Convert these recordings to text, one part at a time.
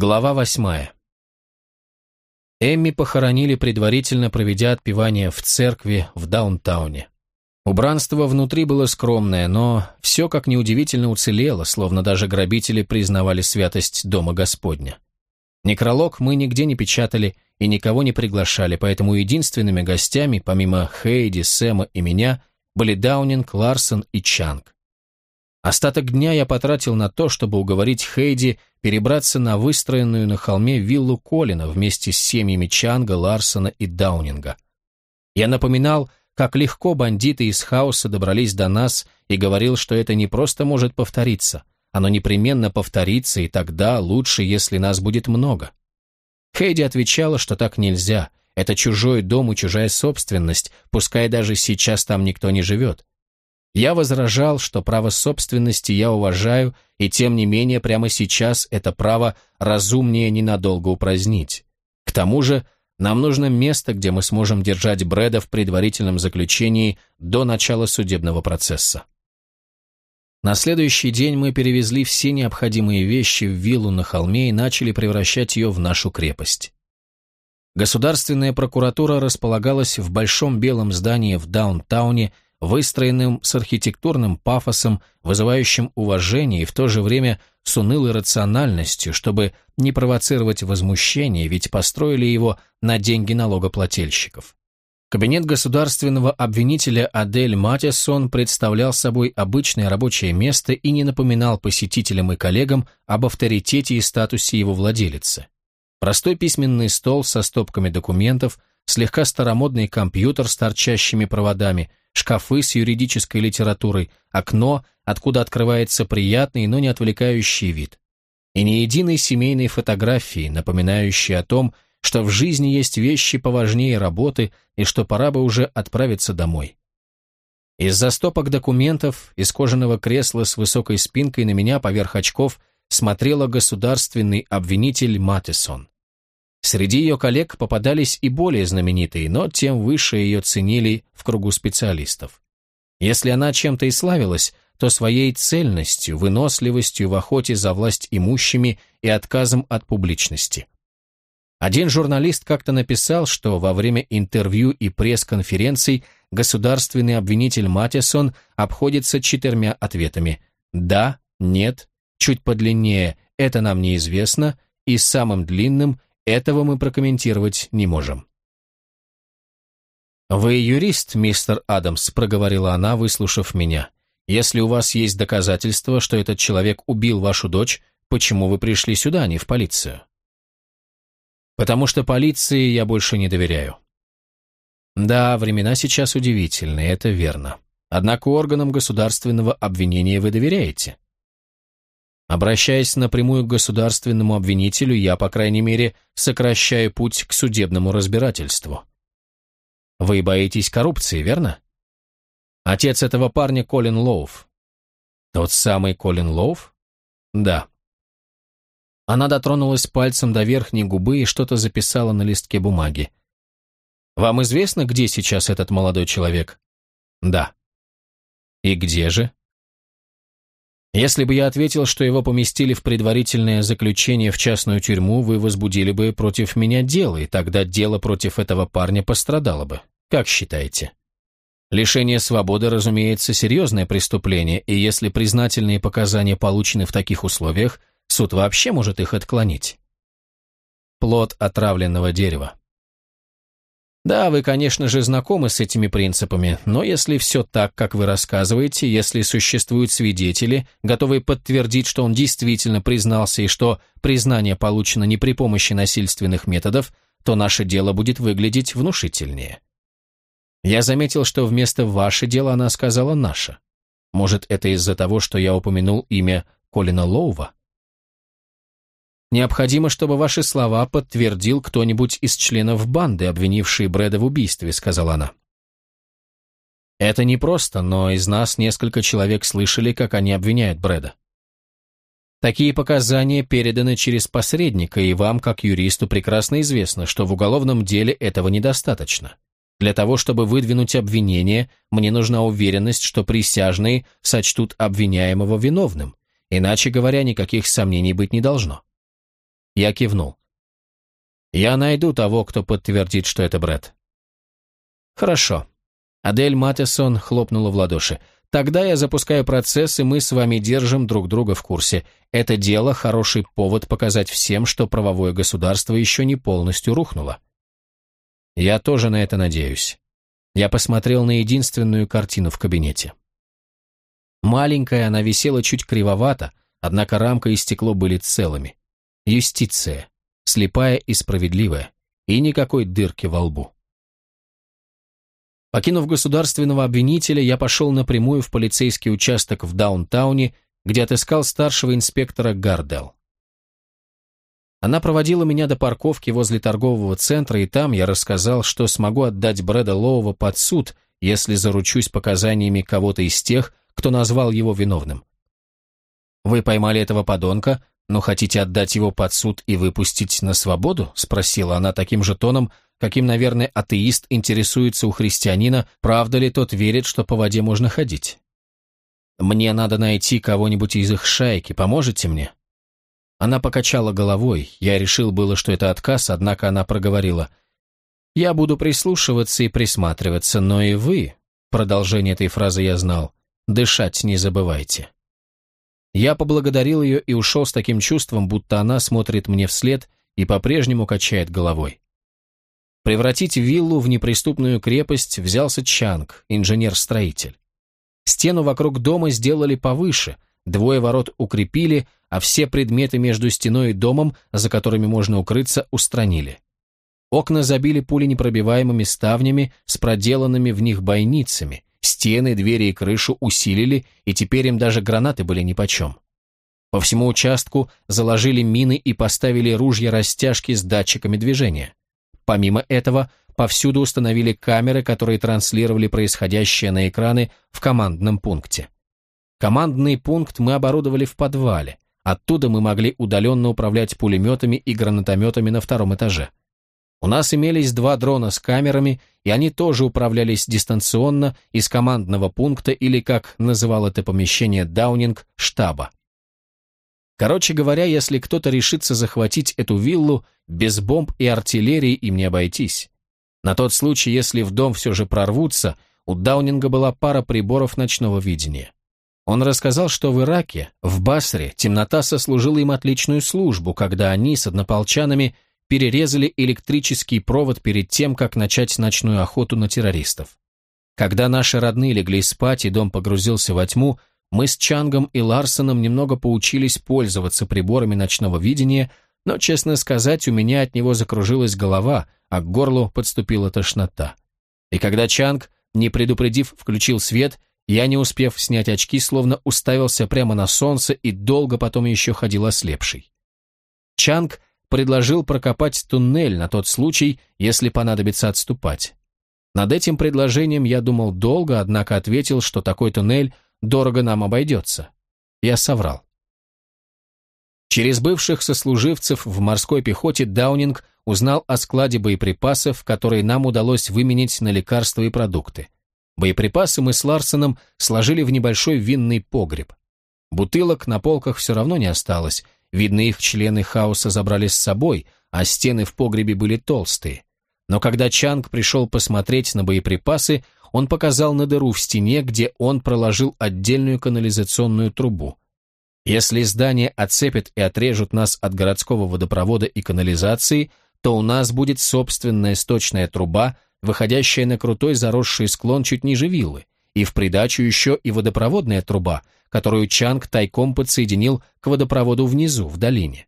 Глава восьмая. Эмми похоронили, предварительно проведя отпевание в церкви в Даунтауне. Убранство внутри было скромное, но все, как неудивительно, уцелело, словно даже грабители признавали святость Дома Господня. Некролог мы нигде не печатали и никого не приглашали, поэтому единственными гостями, помимо Хейди, Сэма и меня, были Даунинг, Ларсон и Чанг. Остаток дня я потратил на то, чтобы уговорить Хейди перебраться на выстроенную на холме виллу Колина вместе с семьями Чанга, Ларсона и Даунинга. Я напоминал, как легко бандиты из хаоса добрались до нас и говорил, что это не просто может повториться, оно непременно повторится, и тогда лучше, если нас будет много. Хейди отвечала, что так нельзя, это чужой дом и чужая собственность, пускай даже сейчас там никто не живет. Я возражал, что право собственности я уважаю, и тем не менее прямо сейчас это право разумнее ненадолго упразднить. К тому же нам нужно место, где мы сможем держать Брэда в предварительном заключении до начала судебного процесса. На следующий день мы перевезли все необходимые вещи в виллу на холме и начали превращать ее в нашу крепость. Государственная прокуратура располагалась в большом белом здании в даунтауне, выстроенным с архитектурным пафосом, вызывающим уважение и в то же время с унылой рациональностью, чтобы не провоцировать возмущение, ведь построили его на деньги налогоплательщиков. Кабинет государственного обвинителя Адель Матисон представлял собой обычное рабочее место и не напоминал посетителям и коллегам об авторитете и статусе его владелицы. Простой письменный стол со стопками документов, слегка старомодный компьютер с торчащими проводами, шкафы с юридической литературой, окно, откуда открывается приятный, но не отвлекающий вид. И ни единой семейной фотографии, напоминающей о том, что в жизни есть вещи поважнее работы и что пора бы уже отправиться домой. Из-за стопок документов, из кожаного кресла с высокой спинкой на меня поверх очков смотрела государственный обвинитель Матисон. Среди ее коллег попадались и более знаменитые, но тем выше ее ценили в кругу специалистов. Если она чем-то и славилась, то своей цельностью, выносливостью в охоте за власть имущими и отказом от публичности. Один журналист как-то написал, что во время интервью и пресс-конференций государственный обвинитель Матисон обходится четырьмя ответами «да», «нет», чуть подлиннее «это нам неизвестно» и самым длинным этого мы прокомментировать не можем. «Вы юрист, мистер Адамс», — проговорила она, выслушав меня. «Если у вас есть доказательства, что этот человек убил вашу дочь, почему вы пришли сюда, а не в полицию?» «Потому что полиции я больше не доверяю». «Да, времена сейчас удивительные, это верно. Однако органам государственного обвинения вы доверяете. Обращаясь напрямую к государственному обвинителю, я, по крайней мере, сокращаю путь к судебному разбирательству. Вы боитесь коррупции, верно? Отец этого парня Колин Лоуф. Тот самый Колин Лоуф? Да. Она дотронулась пальцем до верхней губы и что-то записала на листке бумаги. Вам известно, где сейчас этот молодой человек? Да. И где же? Если бы я ответил, что его поместили в предварительное заключение в частную тюрьму, вы возбудили бы против меня дело, и тогда дело против этого парня пострадало бы. Как считаете? Лишение свободы, разумеется, серьезное преступление, и если признательные показания получены в таких условиях, суд вообще может их отклонить. Плод отравленного дерева. Да, вы, конечно же, знакомы с этими принципами, но если все так, как вы рассказываете, если существуют свидетели, готовые подтвердить, что он действительно признался и что признание получено не при помощи насильственных методов, то наше дело будет выглядеть внушительнее. Я заметил, что вместо «ваше дело» она сказала «наше». Может, это из-за того, что я упомянул имя Колина Лоува? Необходимо, чтобы ваши слова подтвердил кто-нибудь из членов банды, обвинивший Брэда в убийстве», — сказала она. «Это непросто, но из нас несколько человек слышали, как они обвиняют Брэда. Такие показания переданы через посредника, и вам, как юристу, прекрасно известно, что в уголовном деле этого недостаточно. Для того, чтобы выдвинуть обвинение, мне нужна уверенность, что присяжные сочтут обвиняемого виновным, иначе говоря, никаких сомнений быть не должно. Я кивнул. «Я найду того, кто подтвердит, что это Брэд». «Хорошо». Адель Матесон хлопнула в ладоши. «Тогда я запускаю процесс, и мы с вами держим друг друга в курсе. Это дело – хороший повод показать всем, что правовое государство еще не полностью рухнуло». «Я тоже на это надеюсь». Я посмотрел на единственную картину в кабинете. Маленькая, она висела чуть кривовато, однако рамка и стекло были целыми. Юстиция, слепая и справедливая, и никакой дырки во лбу. Покинув государственного обвинителя, я пошел напрямую в полицейский участок в Даунтауне, где отыскал старшего инспектора Гардел. Она проводила меня до парковки возле торгового центра, и там я рассказал, что смогу отдать Брэда Лоува под суд, если заручусь показаниями кого-то из тех, кто назвал его виновным. «Вы поймали этого подонка, но хотите отдать его под суд и выпустить на свободу?» — спросила она таким же тоном, каким, наверное, атеист интересуется у христианина, правда ли тот верит, что по воде можно ходить. «Мне надо найти кого-нибудь из их шайки, поможете мне?» Она покачала головой, я решил было, что это отказ, однако она проговорила. «Я буду прислушиваться и присматриваться, но и вы...» Продолжение этой фразы я знал. Дышать не забывайте. Я поблагодарил ее и ушел с таким чувством, будто она смотрит мне вслед и по-прежнему качает головой. Превратить виллу в неприступную крепость взялся Чанг, инженер-строитель. Стену вокруг дома сделали повыше, двое ворот укрепили, а все предметы между стеной и домом, за которыми можно укрыться, устранили. Окна забили пуленепробиваемыми ставнями с проделанными в них бойницами, Стены, двери и крышу усилили, и теперь им даже гранаты были нипочем. По всему участку заложили мины и поставили ружья-растяжки с датчиками движения. Помимо этого, повсюду установили камеры, которые транслировали происходящее на экраны в командном пункте. Командный пункт мы оборудовали в подвале. Оттуда мы могли удаленно управлять пулеметами и гранатометами на втором этаже. У нас имелись два дрона с камерами, и они тоже управлялись дистанционно из командного пункта или, как называл это помещение Даунинг, штаба. Короче говоря, если кто-то решится захватить эту виллу, без бомб и артиллерии им не обойтись. На тот случай, если в дом все же прорвутся, у Даунинга была пара приборов ночного видения. Он рассказал, что в Ираке, в Басре, темнота сослужила им отличную службу, когда они с однополчанами перерезали электрический провод перед тем, как начать ночную охоту на террористов. Когда наши родные легли спать и дом погрузился во тьму, мы с Чангом и Ларсоном немного поучились пользоваться приборами ночного видения, но, честно сказать, у меня от него закружилась голова, а к горлу подступила тошнота. И когда Чанг, не предупредив, включил свет, я, не успев снять очки, словно уставился прямо на солнце и долго потом еще ходил ослепший. Чанг предложил прокопать туннель на тот случай, если понадобится отступать. Над этим предложением я думал долго, однако ответил, что такой туннель дорого нам обойдется. Я соврал. Через бывших сослуживцев в морской пехоте Даунинг узнал о складе боеприпасов, которые нам удалось выменить на лекарства и продукты. Боеприпасы мы с Ларсоном сложили в небольшой винный погреб. Бутылок на полках все равно не осталось, Видно, их члены хаоса забрали с собой, а стены в погребе были толстые. Но когда Чанг пришел посмотреть на боеприпасы, он показал на дыру в стене, где он проложил отдельную канализационную трубу. Если здание оцепят и отрежут нас от городского водопровода и канализации, то у нас будет собственная сточная труба, выходящая на крутой заросший склон чуть ниже виллы, и в придачу еще и водопроводная труба, которую Чанг тайком подсоединил к водопроводу внизу, в долине.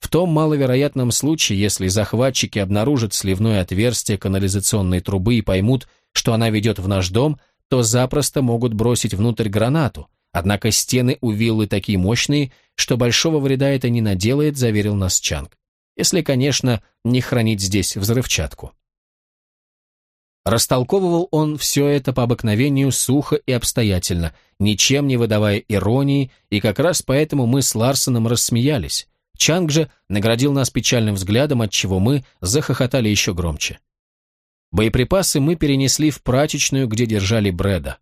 В том маловероятном случае, если захватчики обнаружат сливное отверстие канализационной трубы и поймут, что она ведет в наш дом, то запросто могут бросить внутрь гранату, однако стены у виллы такие мощные, что большого вреда это не наделает, заверил нас Чанг. Если, конечно, не хранить здесь взрывчатку. Растолковывал он все это по обыкновению сухо и обстоятельно, ничем не выдавая иронии, и как раз поэтому мы с Ларсоном рассмеялись. Чанг же наградил нас печальным взглядом, от чего мы захохотали еще громче. Боеприпасы мы перенесли в прачечную, где держали Брэда.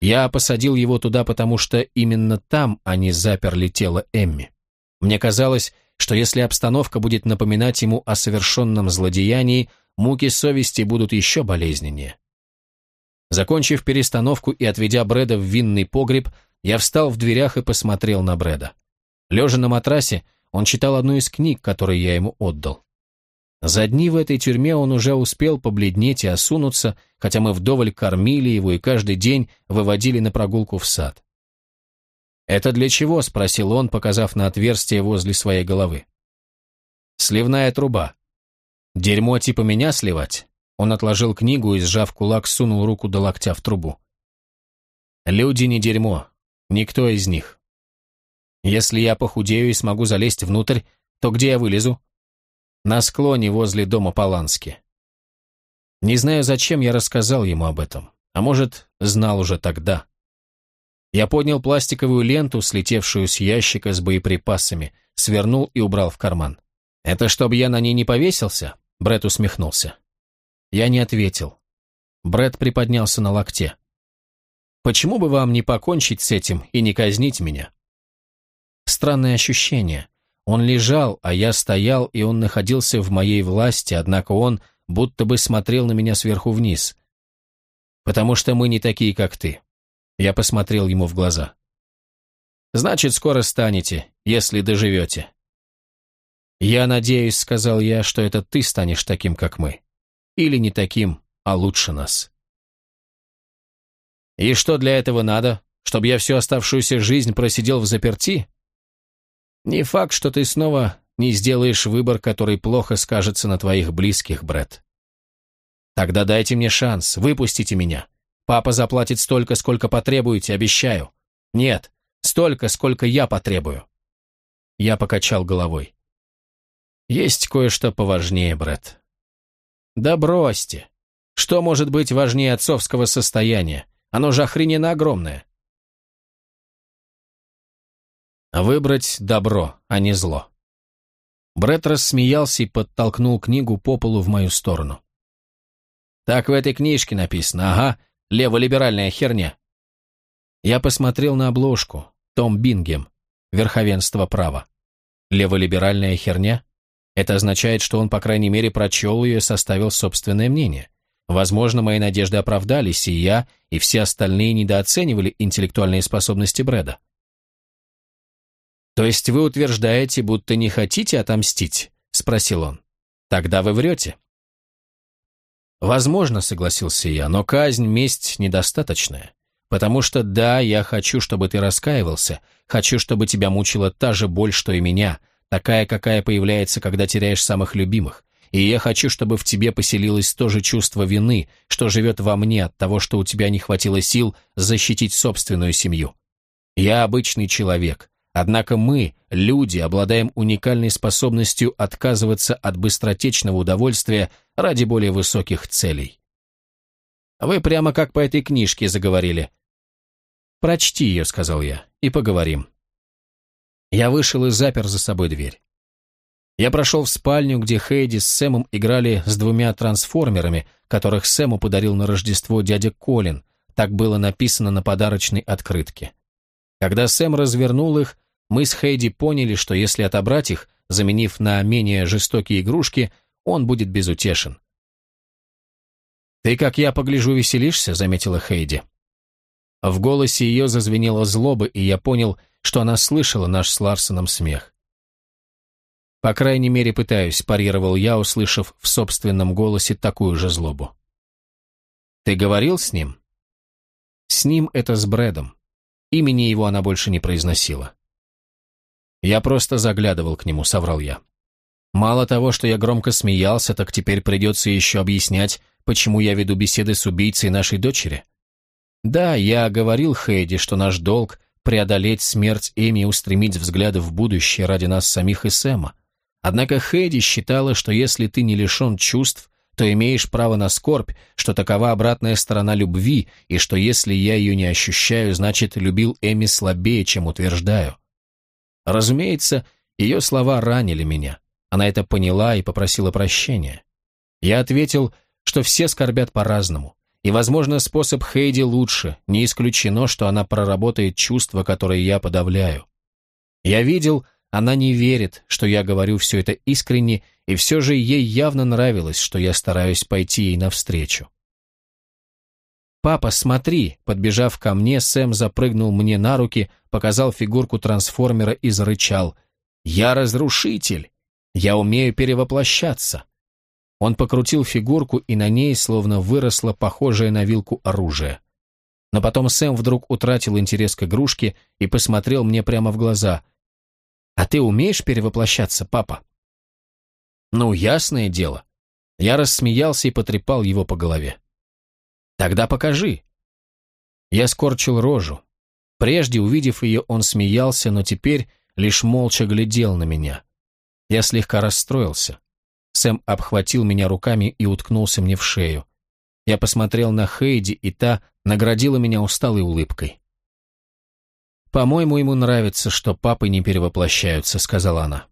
Я посадил его туда, потому что именно там они заперли тело Эмми. Мне казалось, что если обстановка будет напоминать ему о совершенном злодеянии, муки совести будут еще болезненнее. Закончив перестановку и отведя Брэда в винный погреб, я встал в дверях и посмотрел на Брэда. Лежа на матрасе, он читал одну из книг, которые я ему отдал. За дни в этой тюрьме он уже успел побледнеть и осунуться, хотя мы вдоволь кормили его и каждый день выводили на прогулку в сад. «Это для чего?» — спросил он, показав на отверстие возле своей головы. «Сливная труба. Дерьмо типа меня сливать?» Он отложил книгу и, сжав кулак, сунул руку до локтя в трубу. «Люди не дерьмо. Никто из них. Если я похудею и смогу залезть внутрь, то где я вылезу? На склоне возле дома Полански. Не знаю, зачем я рассказал ему об этом, а может, знал уже тогда. Я поднял пластиковую ленту, слетевшую с ящика с боеприпасами, свернул и убрал в карман. «Это чтобы я на ней не повесился?» Бред усмехнулся. Я не ответил. Бред приподнялся на локте. «Почему бы вам не покончить с этим и не казнить меня?» Странное ощущение. Он лежал, а я стоял, и он находился в моей власти, однако он будто бы смотрел на меня сверху вниз. «Потому что мы не такие, как ты». Я посмотрел ему в глаза. «Значит, скоро станете, если доживете». «Я надеюсь», — сказал я, — «что это ты станешь таким, как мы». Или не таким, а лучше нас. И что для этого надо? Чтобы я всю оставшуюся жизнь просидел в заперти? Не факт, что ты снова не сделаешь выбор, который плохо скажется на твоих близких, Брэд. Тогда дайте мне шанс, выпустите меня. Папа заплатит столько, сколько потребуете, обещаю. Нет, столько, сколько я потребую. Я покачал головой. Есть кое-что поважнее, Брэд. Да бросьте. Что может быть важнее отцовского состояния? Оно же охрененно огромное. Выбрать добро, а не зло. Бред рассмеялся и подтолкнул книгу по полу в мою сторону. Так в этой книжке написано, ага, леволиберальная херня. Я посмотрел на обложку, Том Бингем, верховенство права. Леволиберальная херня? Это означает, что он, по крайней мере, прочел ее и составил собственное мнение. Возможно, мои надежды оправдались, и я, и все остальные недооценивали интеллектуальные способности Брэда. «То есть вы утверждаете, будто не хотите отомстить?» — спросил он. «Тогда вы врете». «Возможно», — согласился я, — «но казнь, месть недостаточная. Потому что да, я хочу, чтобы ты раскаивался, хочу, чтобы тебя мучила та же боль, что и меня, такая, какая появляется, когда теряешь самых любимых. И я хочу, чтобы в тебе поселилось то же чувство вины, что живет во мне от того, что у тебя не хватило сил защитить собственную семью. Я обычный человек, однако мы, люди, обладаем уникальной способностью отказываться от быстротечного удовольствия ради более высоких целей. Вы прямо как по этой книжке заговорили. «Прочти ее», — сказал я, — «и поговорим». Я вышел и запер за собой дверь. Я прошел в спальню, где Хейди с Сэмом играли с двумя трансформерами, которых Сэму подарил на Рождество дядя Колин, так было написано на подарочной открытке. Когда Сэм развернул их, мы с Хейди поняли, что если отобрать их, заменив на менее жестокие игрушки, он будет безутешен. «Ты, как я погляжу, веселишься», — заметила Хейди. В голосе ее зазвенела злоба, и я понял, что она слышала наш с Ларсоном смех. «По крайней мере, пытаюсь», – парировал я, услышав в собственном голосе такую же злобу. «Ты говорил с ним?» «С ним это с Брэдом. Имени его она больше не произносила». «Я просто заглядывал к нему», – соврал я. «Мало того, что я громко смеялся, так теперь придется еще объяснять, почему я веду беседы с убийцей нашей дочери». Да, я говорил Хейди, что наш долг преодолеть смерть Эми и устремить взгляды в будущее ради нас самих и Сэма. Однако Хэдди считала, что если ты не лишен чувств, то имеешь право на скорбь, что такова обратная сторона любви, и что если я ее не ощущаю, значит, любил Эми слабее, чем утверждаю. Разумеется, ее слова ранили меня. Она это поняла и попросила прощения. Я ответил, что все скорбят по-разному, и, возможно, способ Хейди лучше, не исключено, что она проработает чувства, которые я подавляю. Я видел, Она не верит, что я говорю все это искренне, и все же ей явно нравилось, что я стараюсь пойти ей навстречу. «Папа, смотри!» Подбежав ко мне, Сэм запрыгнул мне на руки, показал фигурку трансформера и зарычал. «Я разрушитель! Я умею перевоплощаться!» Он покрутил фигурку, и на ней словно выросло похожее на вилку оружие. Но потом Сэм вдруг утратил интерес к игрушке и посмотрел мне прямо в глаза. «А ты умеешь перевоплощаться, папа?» «Ну, ясное дело». Я рассмеялся и потрепал его по голове. «Тогда покажи». Я скорчил рожу. Прежде, увидев ее, он смеялся, но теперь лишь молча глядел на меня. Я слегка расстроился. Сэм обхватил меня руками и уткнулся мне в шею. Я посмотрел на Хейди, и та наградила меня усталой улыбкой. «По-моему, ему нравится, что папы не перевоплощаются», — сказала она.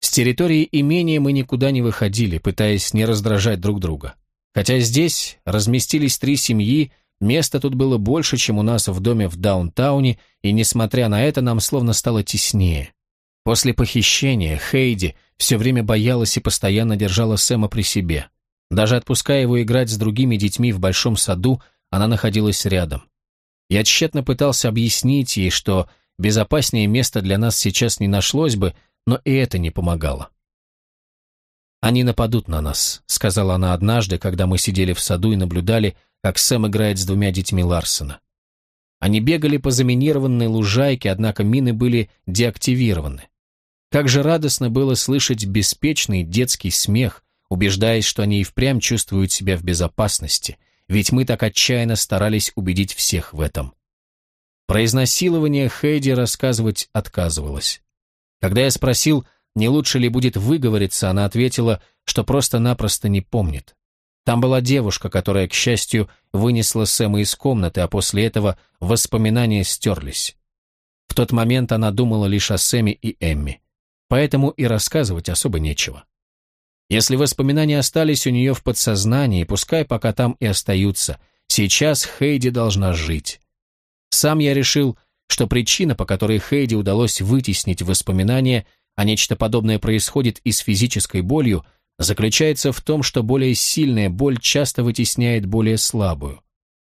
С территории имения мы никуда не выходили, пытаясь не раздражать друг друга. Хотя здесь разместились три семьи, места тут было больше, чем у нас в доме в даунтауне, и, несмотря на это, нам словно стало теснее. После похищения Хейди все время боялась и постоянно держала Сэма при себе. Даже отпуская его играть с другими детьми в большом саду, она находилась рядом. Я тщетно пытался объяснить ей, что безопаснее места для нас сейчас не нашлось бы, но и это не помогало. «Они нападут на нас», — сказала она однажды, когда мы сидели в саду и наблюдали, как Сэм играет с двумя детьми Ларсона. Они бегали по заминированной лужайке, однако мины были деактивированы. Как же радостно было слышать беспечный детский смех, убеждаясь, что они и впрямь чувствуют себя в безопасности, ведь мы так отчаянно старались убедить всех в этом. Про изнасилование Хейди рассказывать отказывалась. Когда я спросил, не лучше ли будет выговориться, она ответила, что просто-напросто не помнит. Там была девушка, которая, к счастью, вынесла Сэма из комнаты, а после этого воспоминания стерлись. В тот момент она думала лишь о Сэме и Эмми, поэтому и рассказывать особо нечего. Если воспоминания остались у нее в подсознании, пускай пока там и остаются, сейчас Хейди должна жить. Сам я решил, что причина, по которой Хейди удалось вытеснить воспоминания, а нечто подобное происходит и с физической болью, заключается в том, что более сильная боль часто вытесняет более слабую.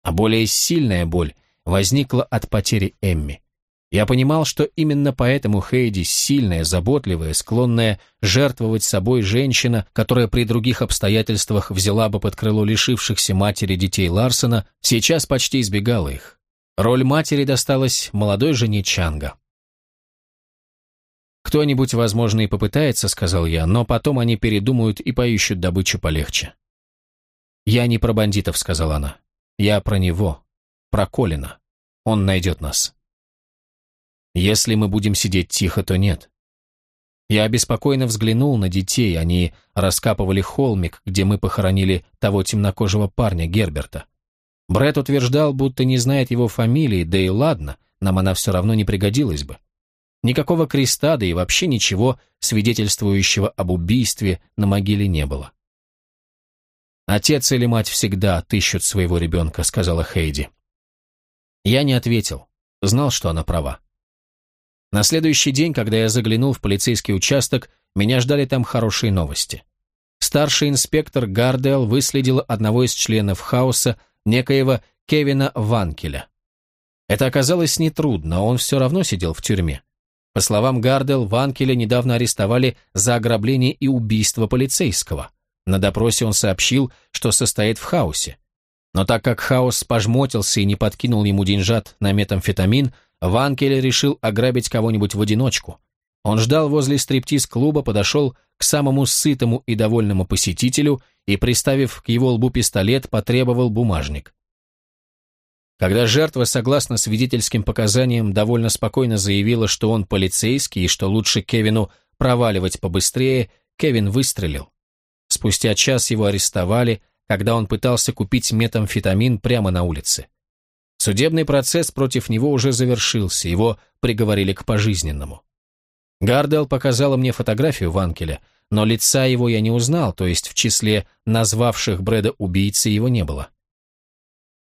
А более сильная боль возникла от потери Эмми. Я понимал, что именно поэтому Хейди, сильная, заботливая, склонная жертвовать собой женщина, которая при других обстоятельствах взяла бы под крыло лишившихся матери детей Ларсона, сейчас почти избегала их. Роль матери досталась молодой жене Чанга. «Кто-нибудь, возможно, и попытается», — сказал я, «но потом они передумают и поищут добычу полегче». «Я не про бандитов», — сказала она. «Я про него, про Колина. Он найдет нас». «Если мы будем сидеть тихо, то нет». Я обеспокоенно взглянул на детей, они раскапывали холмик, где мы похоронили того темнокожего парня, Герберта. Бред утверждал, будто не знает его фамилии, да и ладно, нам она все равно не пригодилась бы. Никакого креста, да и вообще ничего, свидетельствующего об убийстве, на могиле не было. «Отец или мать всегда отыщут своего ребенка», — сказала Хейди. Я не ответил, знал, что она права. На следующий день, когда я заглянул в полицейский участок, меня ждали там хорошие новости. Старший инспектор Гардел выследил одного из членов хаоса, некоего Кевина Ванкеля. Это оказалось нетрудно, он все равно сидел в тюрьме. По словам Гардел, Ванкеля недавно арестовали за ограбление и убийство полицейского. На допросе он сообщил, что состоит в хаосе. Но так как хаос пожмотился и не подкинул ему деньжат на метамфетамин, Ванкель решил ограбить кого-нибудь в одиночку. Он ждал возле стриптиз-клуба, подошел к самому сытому и довольному посетителю и, приставив к его лбу пистолет, потребовал бумажник. Когда жертва, согласно свидетельским показаниям, довольно спокойно заявила, что он полицейский и что лучше Кевину проваливать побыстрее, Кевин выстрелил. Спустя час его арестовали, когда он пытался купить метамфетамин прямо на улице. Судебный процесс против него уже завершился, его приговорили к пожизненному. Гардел показала мне фотографию Ванкеля, но лица его я не узнал, то есть в числе назвавших Брэда убийцей его не было.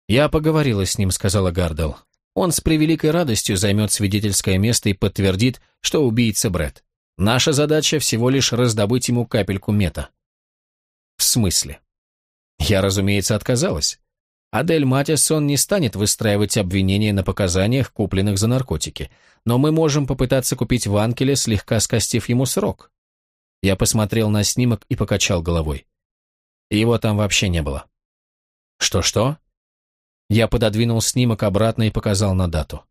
«Я поговорила с ним», — сказала Гардел. Он с превеликой радостью займет свидетельское место и подтвердит, что убийца Бред. Наша задача всего лишь раздобыть ему капельку мета. В смысле? Я, разумеется, отказалась. Адель Матисон не станет выстраивать обвинения на показаниях, купленных за наркотики, но мы можем попытаться купить Ванкеля, слегка скостив ему срок. Я посмотрел на снимок и покачал головой. Его там вообще не было. Что-что? Я пододвинул снимок обратно и показал на дату.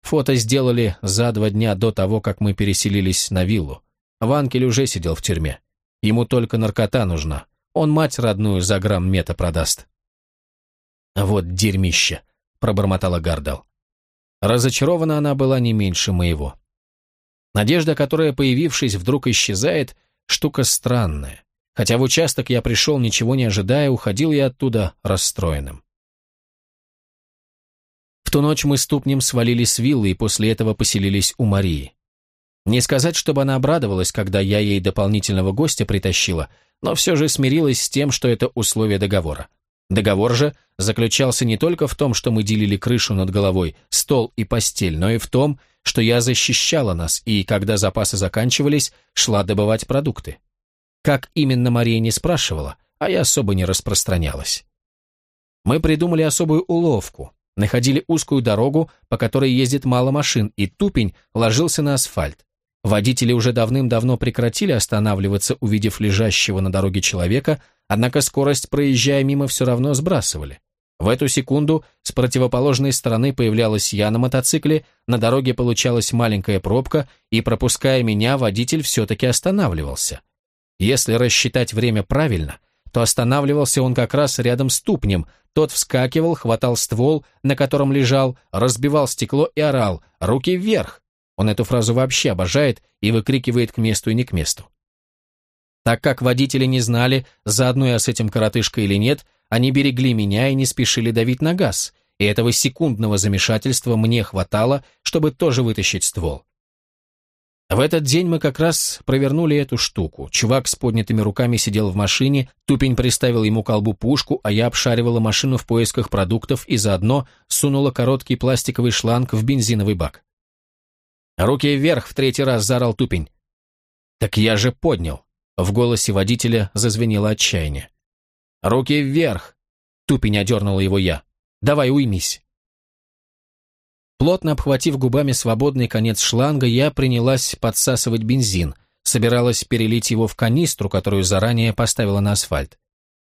Фото сделали за два дня до того, как мы переселились на виллу. Ванкель уже сидел в тюрьме. Ему только наркота нужна. Он мать родную за грамм мета продаст. «Вот дерьмище», — пробормотала Гардал. Разочарована она была не меньше моего. Надежда, которая, появившись, вдруг исчезает, штука странная. Хотя в участок я пришел, ничего не ожидая, уходил я оттуда расстроенным. В ту ночь мы с Тупнем свалили с виллы и после этого поселились у Марии. Не сказать, чтобы она обрадовалась, когда я ей дополнительного гостя притащила, но все же смирилась с тем, что это условие договора. Договор же заключался не только в том, что мы делили крышу над головой, стол и постель, но и в том, что я защищала нас и, когда запасы заканчивались, шла добывать продукты. Как именно Мария не спрашивала, а я особо не распространялась. Мы придумали особую уловку, находили узкую дорогу, по которой ездит мало машин, и тупень ложился на асфальт. Водители уже давным-давно прекратили останавливаться, увидев лежащего на дороге человека, однако скорость, проезжая мимо, все равно сбрасывали. В эту секунду с противоположной стороны появлялась я на мотоцикле, на дороге получалась маленькая пробка, и, пропуская меня, водитель все-таки останавливался. Если рассчитать время правильно, то останавливался он как раз рядом с тупнем, тот вскакивал, хватал ствол, на котором лежал, разбивал стекло и орал «Руки вверх!». Он эту фразу вообще обожает и выкрикивает к месту и не к месту. Так как водители не знали, заодно я с этим коротышкой или нет, они берегли меня и не спешили давить на газ, и этого секундного замешательства мне хватало, чтобы тоже вытащить ствол. В этот день мы как раз провернули эту штуку. Чувак с поднятыми руками сидел в машине, тупень приставил ему колбу пушку, а я обшаривала машину в поисках продуктов и заодно сунула короткий пластиковый шланг в бензиновый бак. «Руки вверх!» — в третий раз заорал тупень. «Так я же поднял!» — в голосе водителя зазвенело отчаяние. «Руки вверх!» — тупень одернула его я. «Давай уймись!» Плотно обхватив губами свободный конец шланга, я принялась подсасывать бензин, собиралась перелить его в канистру, которую заранее поставила на асфальт.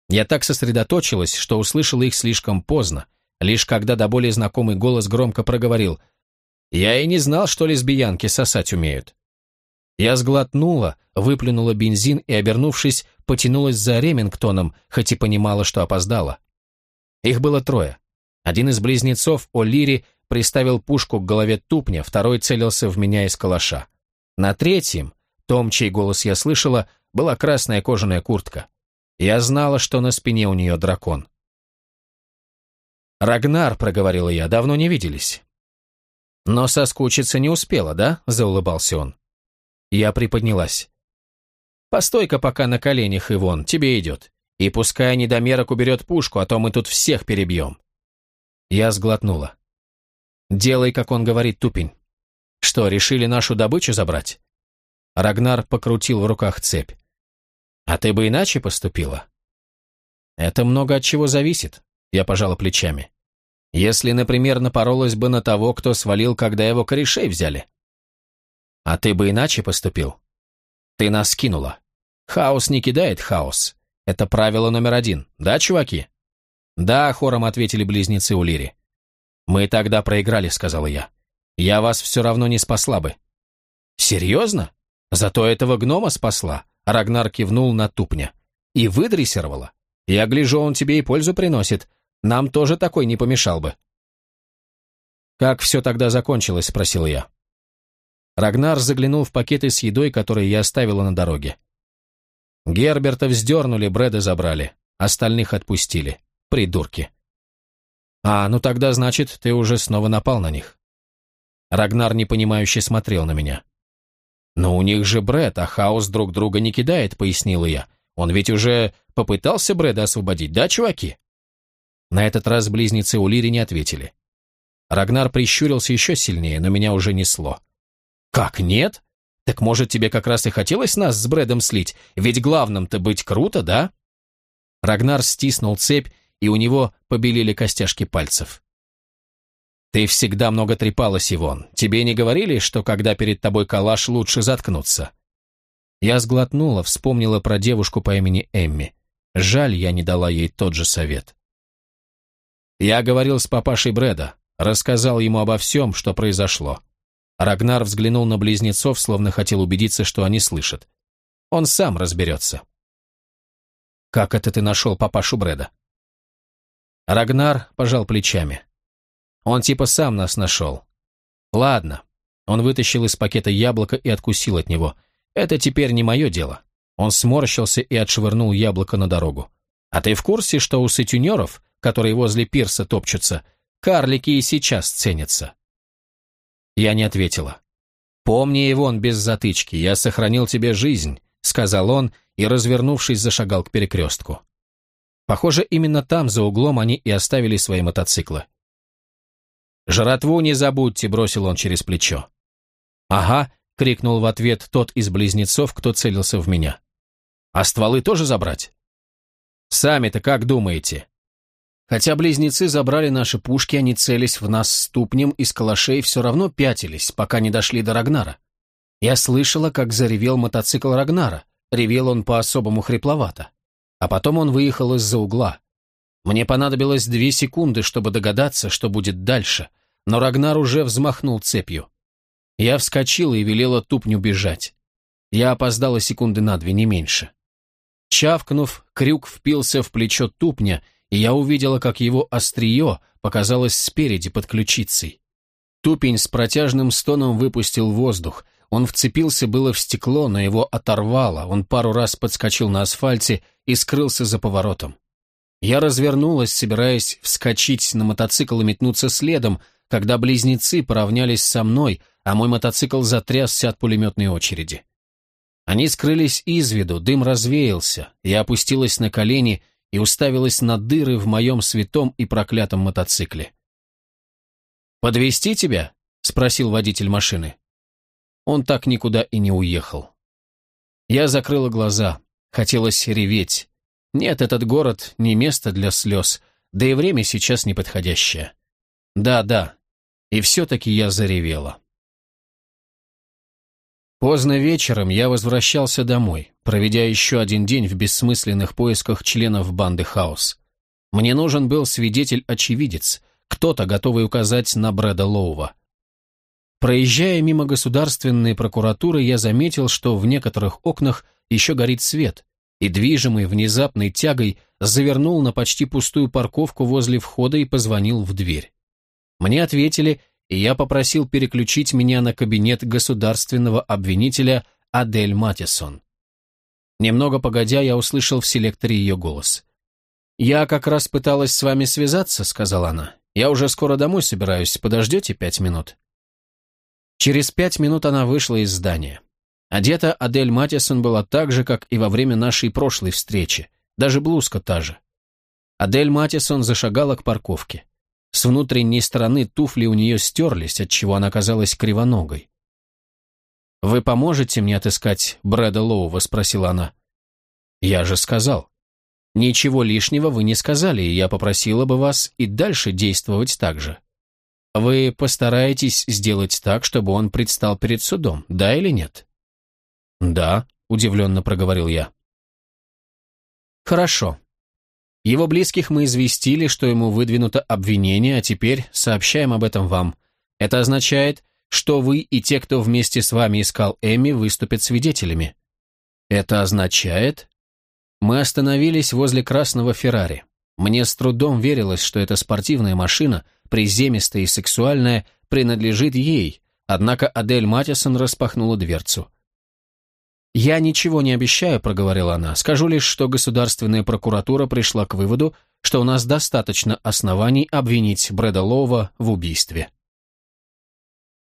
Я так сосредоточилась, что услышала их слишком поздно, лишь когда до более знакомый голос громко проговорил «Я и не знал, что лесбиянки сосать умеют». Я сглотнула, выплюнула бензин и, обернувшись, потянулась за Ремингтоном, хоть и понимала, что опоздала. Их было трое. Один из близнецов, О'Лири, приставил пушку к голове тупня, второй целился в меня из калаша. На третьем, том, чей голос я слышала, была красная кожаная куртка. Я знала, что на спине у нее дракон. «Рагнар», — проговорила я, — «давно не виделись». «Но соскучиться не успела, да?» — заулыбался он. Я приподнялась. «Постой-ка пока на коленях, Ивон, тебе идет. И пускай недомерок уберет пушку, а то мы тут всех перебьем». Я сглотнула. «Делай, как он говорит, тупень. Что, решили нашу добычу забрать?» Рагнар покрутил в руках цепь. «А ты бы иначе поступила?» «Это много от чего зависит», — я пожала плечами. «Если, например, напоролась бы на того, кто свалил, когда его корешей взяли». «А ты бы иначе поступил?» «Ты нас кинула. Хаос не кидает хаос. Это правило номер один, да, чуваки?» «Да», — хором ответили близнецы Улири. «Мы тогда проиграли», — сказала я. «Я вас все равно не спасла бы». «Серьезно? Зато этого гнома спасла», — Рагнар кивнул на тупня. «И выдрессировала. Я гляжу, он тебе и пользу приносит. Нам тоже такой не помешал бы». «Как все тогда закончилось?» — спросил я. Рагнар заглянул в пакеты с едой, которые я оставила на дороге. Герберта вздернули, Брэда забрали, остальных отпустили. Придурки. «А, ну тогда, значит, ты уже снова напал на них». Рагнар непонимающе смотрел на меня. «Но у них же Брэд, а хаос друг друга не кидает», — пояснила я. «Он ведь уже попытался Брэда освободить, да, чуваки?» На этот раз близнецы Улири не ответили. Рагнар прищурился еще сильнее, но меня уже несло. «Как нет? Так может, тебе как раз и хотелось нас с Брэдом слить? Ведь главным-то быть круто, да?» Рагнар стиснул цепь, и у него побелели костяшки пальцев. «Ты всегда много трепалась, Ивон. Тебе не говорили, что когда перед тобой калаш, лучше заткнуться?» Я сглотнула, вспомнила про девушку по имени Эмми. Жаль, я не дала ей тот же совет. Я говорил с папашей Брэда, рассказал ему обо всем, что произошло. Рагнар взглянул на близнецов, словно хотел убедиться, что они слышат. Он сам разберется. «Как это ты нашел папашу Брэда?» Рагнар пожал плечами. «Он типа сам нас нашел. Ладно». Он вытащил из пакета яблоко и откусил от него. «Это теперь не мое дело». Он сморщился и отшвырнул яблоко на дорогу. «А ты в курсе, что у сутенеров, которые возле пирса топчутся, карлики и сейчас ценятся?» Я не ответила. «Помни, его он без затычки, я сохранил тебе жизнь», — сказал он и, развернувшись, зашагал к перекрестку. Похоже, именно там, за углом, они и оставили свои мотоциклы. «Жратву не забудьте», — бросил он через плечо. «Ага», — крикнул в ответ тот из близнецов, кто целился в меня. «А стволы тоже забрать?» «Сами-то как думаете?» Хотя близнецы забрали наши пушки, они целясь в нас ступнем из калашей все равно пятились, пока не дошли до Рагнара. Я слышала, как заревел мотоцикл Рагнара. Ревел он по-особому хрипловато. А потом он выехал из-за угла. Мне понадобилось две секунды, чтобы догадаться, что будет дальше, но Рагнар уже взмахнул цепью. Я вскочила и велела тупню бежать. Я опоздала секунды на две, не меньше. Чавкнув, крюк впился в плечо тупня, и я увидела, как его острие показалось спереди под ключицей. Тупень с протяжным стоном выпустил воздух, он вцепился было в стекло, но его оторвало, он пару раз подскочил на асфальте и скрылся за поворотом. Я развернулась, собираясь вскочить на мотоцикл и метнуться следом, когда близнецы поравнялись со мной, а мой мотоцикл затрясся от пулеметной очереди. Они скрылись из виду, дым развеялся, я опустилась на колени и уставилась на дыры в моем святом и проклятом мотоцикле. «Подвезти тебя?» — спросил водитель машины. Он так никуда и не уехал. Я закрыла глаза, хотелось реветь. Нет, этот город не место для слез, да и время сейчас неподходящее. Да, да, и все-таки я заревела. Поздно вечером я возвращался домой, проведя еще один день в бессмысленных поисках членов банды «Хаос». Мне нужен был свидетель-очевидец, кто-то, готовый указать на Брэда Лоува. Проезжая мимо государственной прокуратуры, я заметил, что в некоторых окнах еще горит свет, и, движимый внезапной тягой, завернул на почти пустую парковку возле входа и позвонил в дверь. Мне ответили, и я попросил переключить меня на кабинет государственного обвинителя Адель Матисон. Немного погодя, я услышал в селекторе ее голос. «Я как раз пыталась с вами связаться», — сказала она. «Я уже скоро домой собираюсь, подождете пять минут?» Через пять минут она вышла из здания. Одета Адель Матисон была так же, как и во время нашей прошлой встречи, даже блузка та же. Адель Матисон зашагала к парковке. С внутренней стороны туфли у нее стерлись, отчего она казалась кривоногой. «Вы поможете мне отыскать Брэда Лоува?» — спросила она. «Я же сказал. Ничего лишнего вы не сказали, и я попросила бы вас и дальше действовать так же. Вы постараетесь сделать так, чтобы он предстал перед судом, да или нет? Да, удивленно проговорил я. Хорошо. Его близких мы известили, что ему выдвинуто обвинение, а теперь сообщаем об этом вам. Это означает, что вы и те, кто вместе с вами искал Эми, выступят свидетелями. Это означает... Мы остановились возле красного Феррари. Мне с трудом верилось, что эта спортивная машина — приземистая и сексуальная, принадлежит ей, однако Адель Матисон распахнула дверцу. «Я ничего не обещаю», — проговорила она, — «скажу лишь, что государственная прокуратура пришла к выводу, что у нас достаточно оснований обвинить Брэда Лоува в убийстве».